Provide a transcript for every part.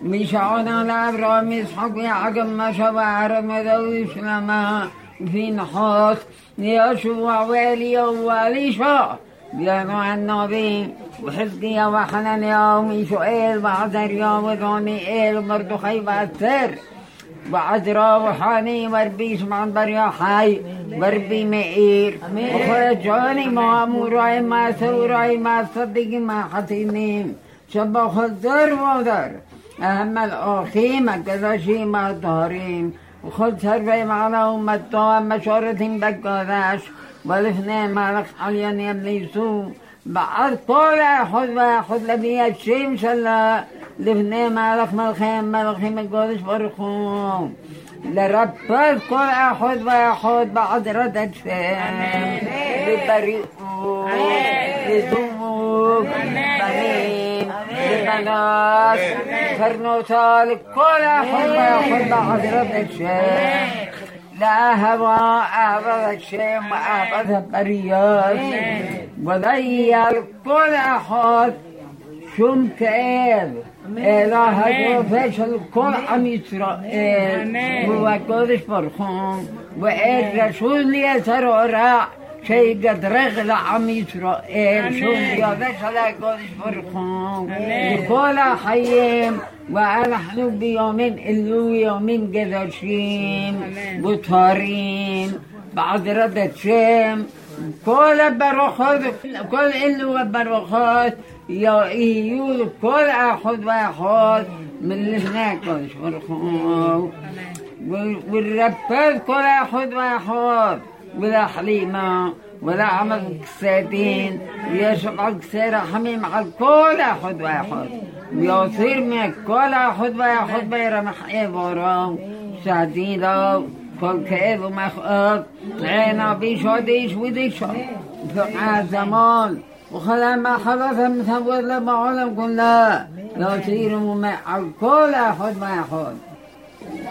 بشعون على أبرام إسحاق يعقب ما شبع رمضان إسلاما في نحوس يشوع وإليا وإليشا بيانو النبي وحزقيا وحنانيا وميشوئيل وعزريا وذونيئيل ومردخي وأستر وعذرا وحاني وربي سمعن بريا حي وربي مئير. وخرجاني ما أموراي ما سوراي ما صدقي ما حسينين شبه خزر وذر أهم الآخيم القدشي ما الظهرين وخذ سربي معنا أمتو مشورة بكادش ولفني مالك حليان يبليسو. بعد كل أحد وأحد لبي الشيم شلا لفني مالك ملخيم ملخيم القدس برخوم. لربط كل أحد وأحد بعد رد الشيم لبريئو لدوك بريم لبنات فرنوتا لكل وأحد بعد رد الشيم لا هوى أعبد الشيم وأعبد البريات وضيع كل أحد شم كآب إله وفشل كل عم إسرائيل هو قدس برخون وإل رسول يسر وراء شيء قد رغل عم إسرائيل شم يفشل قدس برخون لكل حيهم ونحن بيومين إلو يومين قدشين وطارين بعد ردة شام كل برخات كل إلو برخات يقول كل أحد واحد من اللي هناك برخات والربات كل أحد واحد ولا حليمة ولا عمل كساتين ويشبع كسيرة حميم على كل أحد واحد. ويصير من كل أحد واحد بيرمح إبرام شديدة كل كيف ومخاط عينا بيشوديش وديشا في زمان. وخلا ما حدث متوت لما علم كلها يصير مع كل أحد واحد.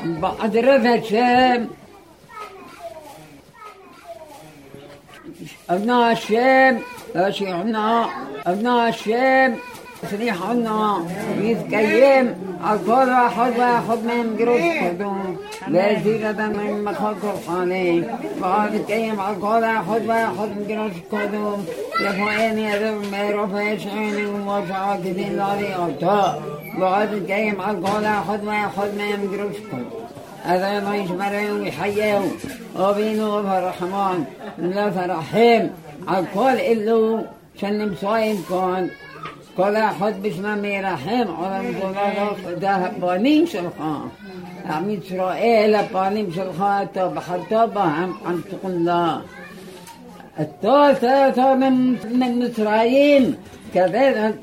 بعد رفع شام أبناء الشام شيعنا أبناء الشام صريحنا يتكيم على كل واحد واحد من جروس قدوم وزيرة من مخاط الخاني وقال يتكيم كل واحد واحد من جروس قدوم يفوئني أدب ميروفة يشعيني وموشعة كثير لاري أبطاء وقال يتكيم كل واحد واحد من جروس قدوم هذا ما يشمره ويحيه وبينه فرحمان لا فرحهم على كل إلو شنم صايم كون كل أحد باسم ميرحم على مدولة ده بانيم شلخا عم إسرائيل بانيم شلخا تو بحر توبة هم عم تقول الله التوثة من من إسرائيل كذا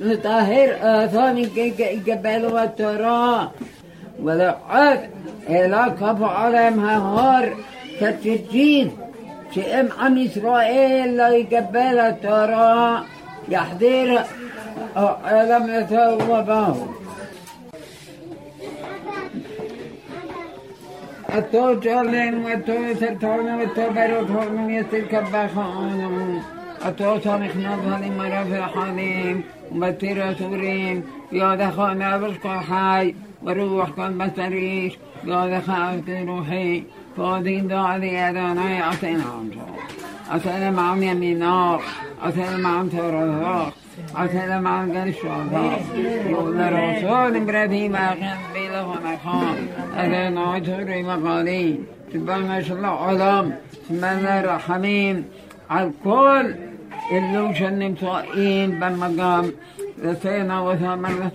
إلى كفو عليهم هار. كتجيد شئم عن إسرائيل لا يقبل التوراة. يحضر لم يتوبه التوجلين والتوترتون والتبرتون يستركبخون التوتر مخنبها لمرا في الحليم ومتير سوريم يا دخلنا بشكر حي وروح كل بسريش يا دخلت روحي فاضين دعلي أداني أتينا عنه أتينا معهم يمينار أتينا معهم توراه أتينا معهم قرش يقول رسول إبراهيم أخي بيله ونخان أتينا توري مقالي سبحان شاء الله علام سبحان الرحمين على الكل اللي شنم صائين بالمقام لسينا وثامن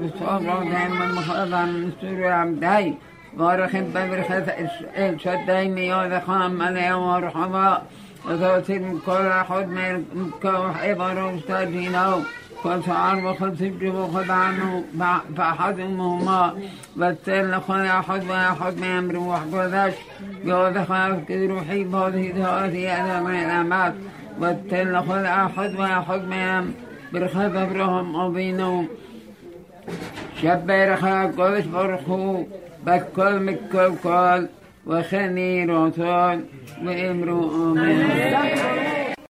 وصار دائما مخاضا من سوريا عمداي بارخين ببرخة الشداي مياه خام عليه ورحمة وتوسير من كل أحد من كوح إبارة وستاجينه كل شعر وخل سبجه وخذ عنه فأحد أمهما والسير لكل أحد وأحد من أمر يوضع خاف روحي بهذه ذاتي أنا من الأمات والسير لكل أحد وأحد من أمر برخة أبرهم وبينهم شبه رخا قدس برخو بكل مكل كل وخني رسول وإمرو آمين.